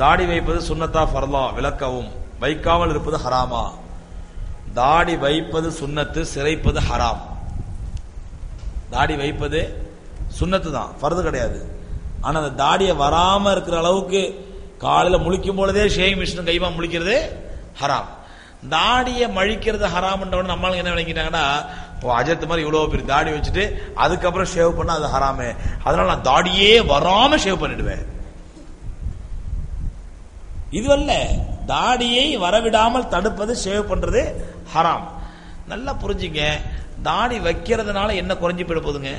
தாடி வைப்பது சுண்ணத்தா ஃபர்லா விளக்கவும். வைக்காமல் இருப்பது ஹராமா. தாடி வைப்பது சுண்ணத்து சிறைப்பது ஹராம். தாடி வைப்பது சுண்ணத்து தான் ஃபர்து கிடையாது. ஆனால் அந்த தாடியை வராமல் இருக்கிற அளவுக்கு காலையில் முழிக்கும் பொழுதே ஷேவிங் மிஷின் கைமா முழிக்கிறது ஹராம். தாடியை மழிக்கிறது ஹராம்ன்றவன நம்மளுக்கு என்ன விளங்கிட்டாங்கன்னா ஓ அஜத் மாதிரி இவ்வளோ பெரிய தாடி வச்சுட்டு அதுக்கப்புறம் ஷேவ் பண்ணால் அது ஹராமே. அதனால நான் தாடியே வராமல் ஷேவ் பண்ணிடுவேன். இதுவல்ல தாடியை வரவிடாமல் தடுப்பது ஷேவ் பண்றது ஹராம். நல்லா புரிஞ்சுங்க தாடி வைக்கிறதுனால என்ன குறைஞ்சி போயிட போகுதுங்க?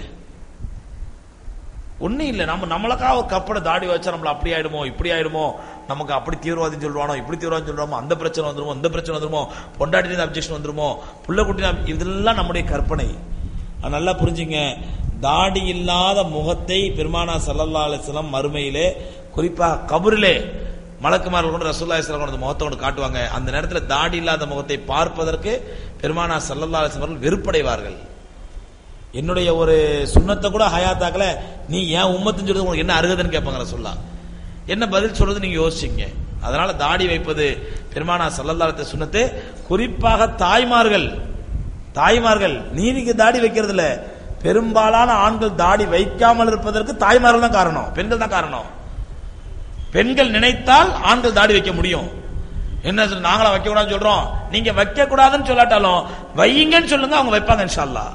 ஒன்றும் இல்லை நம்ம நம்மளுக்காக ஒரு கப்பட தாடி வச்சா நம்மள அப்படி ஆயிடுமோ இப்படி ஆயிடுமோ? நமக்கு அப்படி தீவிரவாதி சொல்லுவானோ இப்படி தீவிரவாதி சொல்லுவோமோ அந்த பிரச்சனை வந்துருமோ இந்த பிரச்சனை வந்துருமோ? பொண்டாட்டி அப்ஜெக்ஷன் வந்துருமோ? புள்ள குட்டி இதெல்லாம் நம்முடைய கற்பனை. அது நல்லா புரிஞ்சுங்க தாடி இல்லாத முகத்தை பெருமானா சல்லல்லா அலிஸ்லாம் மறுமையிலே குறிப்பாக கபுரிலே மலக்குமார்கள் கொண்டு ரசூல்லா இஸ்லாம் கொண்டு முகத்தை கொண்டு காட்டுவாங்க. அந்த நேரத்தில் தாடி இல்லாத முகத்தை பார்ப்பதற்கு பெருமானா சல்லல்லா அலிஸ்லாம் அவர்கள் வெறுப்படைவார்கள். என்னுடைய ஒரு சுண்ணத்தை கூட ஹயாத்தாக்கல. நீ ஏன் உம்மத்துன்னு சொல்றது உங்களுக்கு என்ன அருகதுன்னு கேட்பாங்க ரசூல்லா என்ன பதில் சொல்றது நீங்க யோசிச்சிங்க. அதனால தாடி வைப்பது பெருமானா சல்லல்லாத்த சுண்ணத்து. குறிப்பாக தாய்மார்கள் தாய்மார்கள் நீதிக்கு தாடி வைக்கிறது இல்ல பெரும்பாலான ஆண்கள் தாடி வைக்காமல் இருப்பதற்கு தாய்மார்கள் தான் காரணம் பெண்கள் தான் காரணம். பெண்கள் நினைத்தால் ஆண்கள் தாடி வைக்க முடியும். என்ன நாங்களா வைக்க கூடாதுன்னு சொல்றோம். நீங்க வைக்க கூடாதுன்னு சொல்லாட்டாலும் வையுங்கன்னு சொல்லுங்க அவங்க வைப்பாங்க இன்ஷால்லா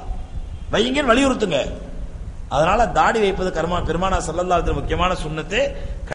வையுங்கன்னு வலியுறுத்துங்க. அதனால தாடி வைப்பது கர்மா பெருமானா சல்லல்லாஹு முக்கியமான சுன்னத்து